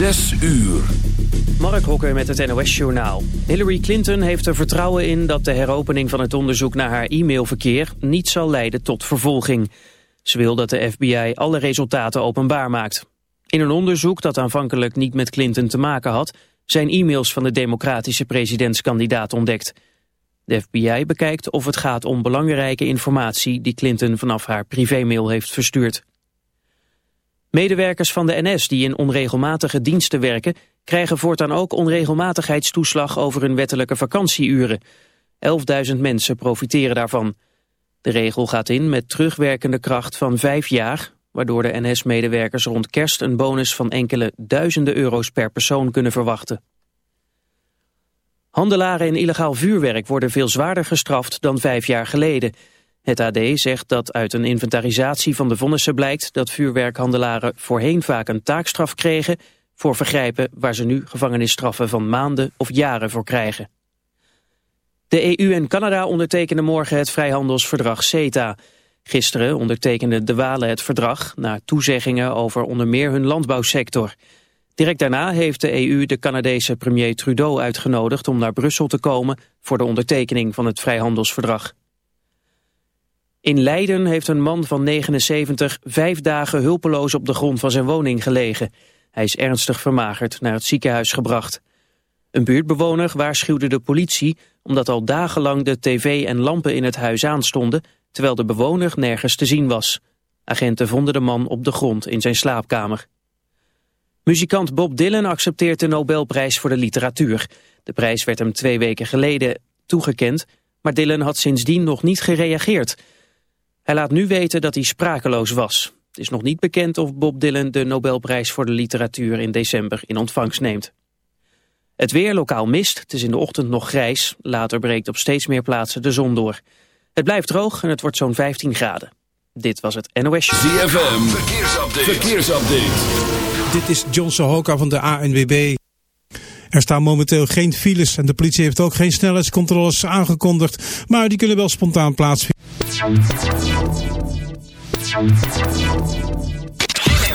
Zes uur. Mark Hokker met het NOS Journaal. Hillary Clinton heeft er vertrouwen in dat de heropening van het onderzoek naar haar e-mailverkeer niet zal leiden tot vervolging. Ze wil dat de FBI alle resultaten openbaar maakt. In een onderzoek dat aanvankelijk niet met Clinton te maken had, zijn e-mails van de democratische presidentskandidaat ontdekt. De FBI bekijkt of het gaat om belangrijke informatie die Clinton vanaf haar privémail heeft verstuurd. Medewerkers van de NS die in onregelmatige diensten werken... krijgen voortaan ook onregelmatigheidstoeslag over hun wettelijke vakantieuren. 11.000 mensen profiteren daarvan. De regel gaat in met terugwerkende kracht van vijf jaar... waardoor de NS-medewerkers rond kerst een bonus van enkele duizenden euro's per persoon kunnen verwachten. Handelaren in illegaal vuurwerk worden veel zwaarder gestraft dan vijf jaar geleden... Het AD zegt dat uit een inventarisatie van de vonnissen blijkt dat vuurwerkhandelaren voorheen vaak een taakstraf kregen voor vergrijpen waar ze nu gevangenisstraffen van maanden of jaren voor krijgen. De EU en Canada ondertekenen morgen het vrijhandelsverdrag CETA. Gisteren ondertekende de Walen het verdrag na toezeggingen over onder meer hun landbouwsector. Direct daarna heeft de EU de Canadese premier Trudeau uitgenodigd om naar Brussel te komen voor de ondertekening van het vrijhandelsverdrag. In Leiden heeft een man van 79 vijf dagen hulpeloos op de grond van zijn woning gelegen. Hij is ernstig vermagerd naar het ziekenhuis gebracht. Een buurtbewoner waarschuwde de politie omdat al dagenlang de tv en lampen in het huis aanstonden, terwijl de bewoner nergens te zien was. Agenten vonden de man op de grond in zijn slaapkamer. Muzikant Bob Dylan accepteert de Nobelprijs voor de literatuur. De prijs werd hem twee weken geleden toegekend, maar Dylan had sindsdien nog niet gereageerd... Hij laat nu weten dat hij sprakeloos was. Het is nog niet bekend of Bob Dylan de Nobelprijs voor de literatuur in december in ontvangst neemt. Het weer lokaal mist, het is in de ochtend nog grijs. Later breekt op steeds meer plaatsen de zon door. Het blijft droog en het wordt zo'n 15 graden. Dit was het NOS. ZFM, verkeersupdate. verkeersupdate. Dit is John Sohoka van de ANWB. Er staan momenteel geen files en de politie heeft ook geen snelheidscontroles aangekondigd, maar die kunnen wel spontaan plaatsvinden.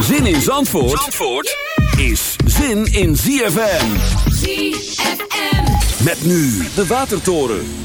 Zin in Zandvoort, Zandvoort is zin in ZFM. ZFM. Met nu de Watertoren.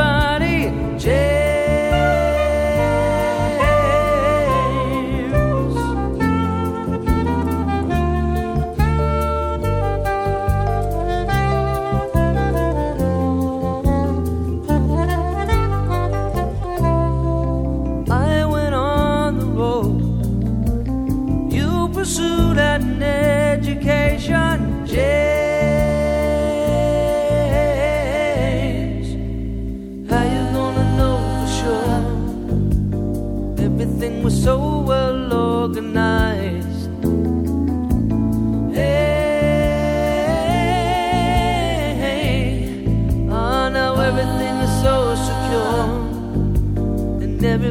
anybody. pursued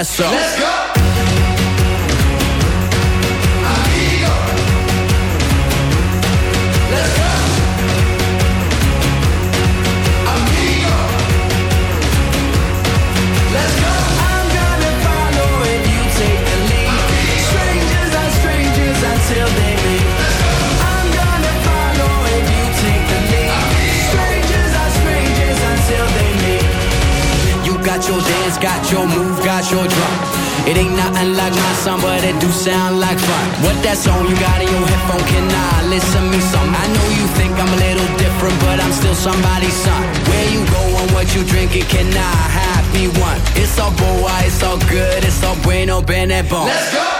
Let's go! That song you got in your headphone? Can I listen me some? I know you think I'm a little different, but I'm still somebody's son. Where you going? What you drinking? Can I happy one? It's all boy, it's all good, it's all bueno, bene bon. Let's go.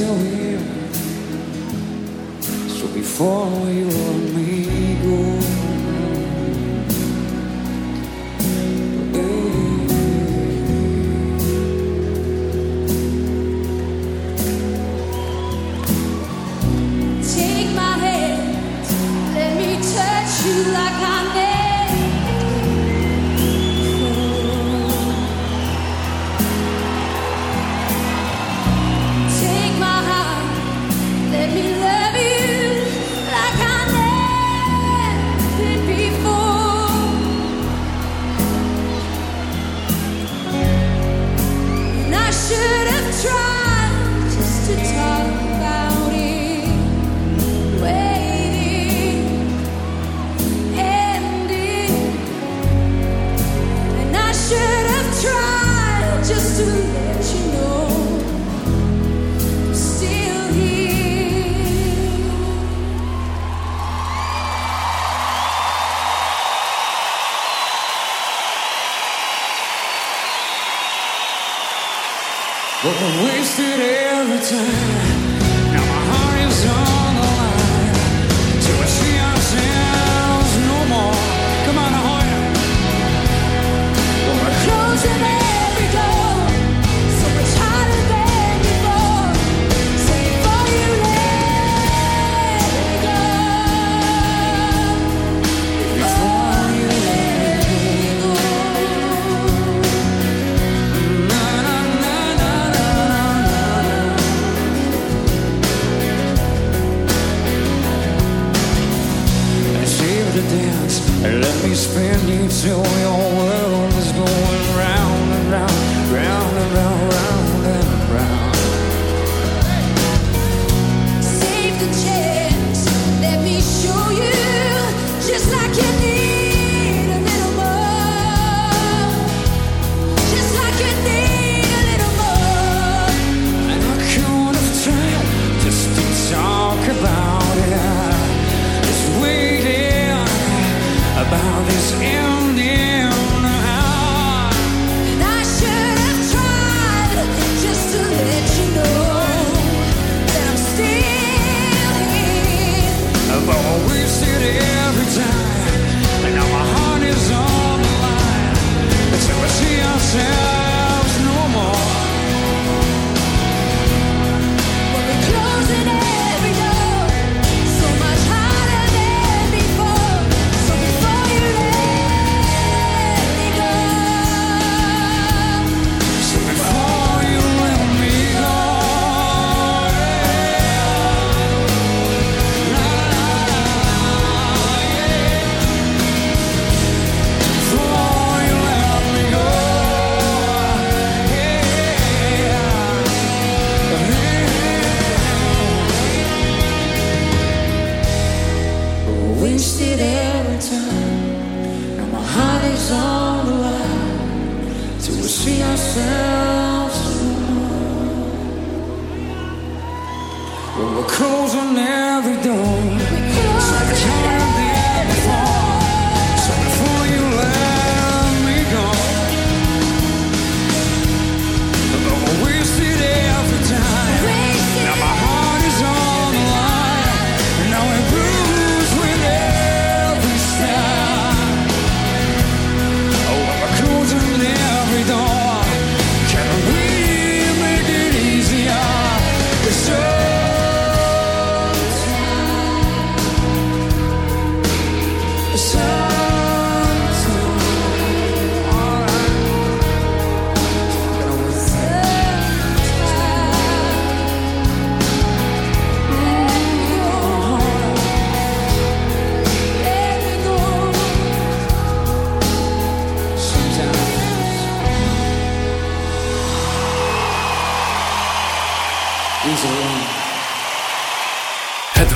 So before you were till on every door. So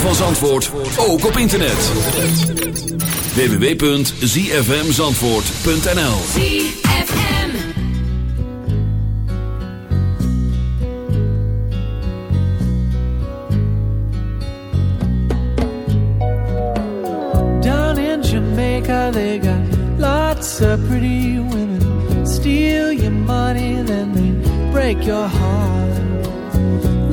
Van Zandvoort ook op internet. www.zfmzandvoort.nl ZFM. Down in Jamaica, they got lots of pretty women. Steal your money, then they break your heart.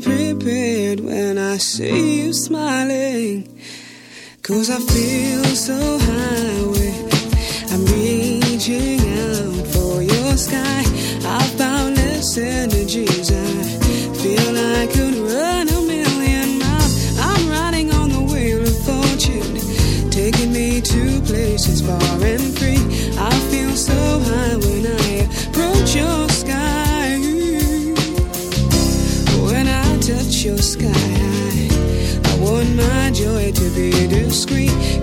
Prepared when I see you smiling. Cause I feel so high I'm reaching out for your sky. I found less energies. I feel I could run a million miles. I'm riding on the wheel of fortune, taking me to places far and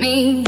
me.